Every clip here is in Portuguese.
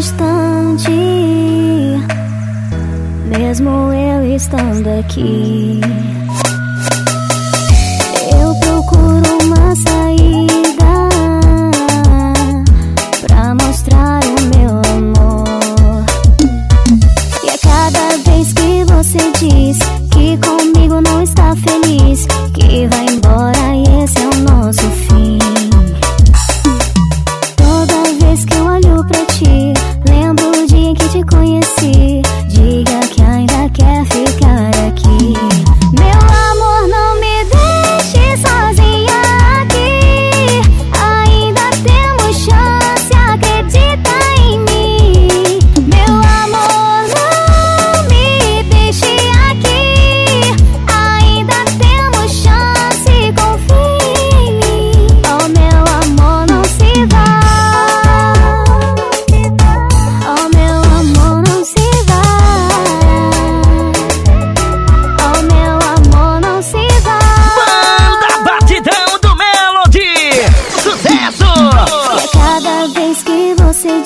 distante, mesmo eu estando aqui. Eu procuro uma saída pra mostrar o meu amor. E a cada vez que você diz que comigo não está feliz.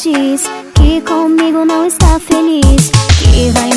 diz que comigo não está feliz, que vai